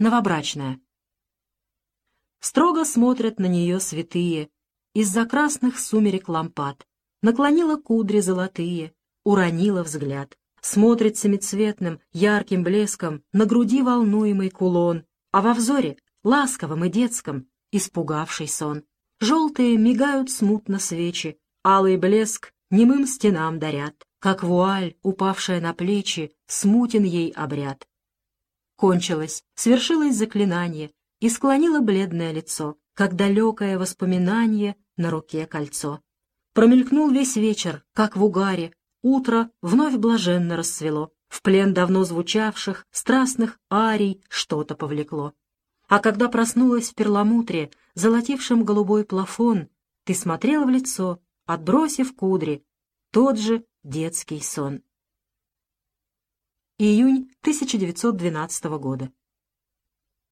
новобрачная. Строго смотрят на нее святые, из-за красных сумерек лампад. Наклонила кудри золотые, уронила взгляд. Смотрит семицветным, ярким блеском на груди волнуемый кулон, а во взоре, ласковым и детском, испугавший сон. Желтые мигают смутно свечи, алый блеск немым стенам дарят, как вуаль, упавшая на плечи, смутен ей обряд. Кончилось, свершилось заклинание, и склонило бледное лицо, как далекое воспоминание на руке кольцо. Промелькнул весь вечер, как в угаре, утро вновь блаженно расцвело, в плен давно звучавших, страстных арий что-то повлекло. А когда проснулась в перламутре, золотившем голубой плафон, ты смотрел в лицо, отбросив кудри, тот же детский сон. Июнь 1912 года.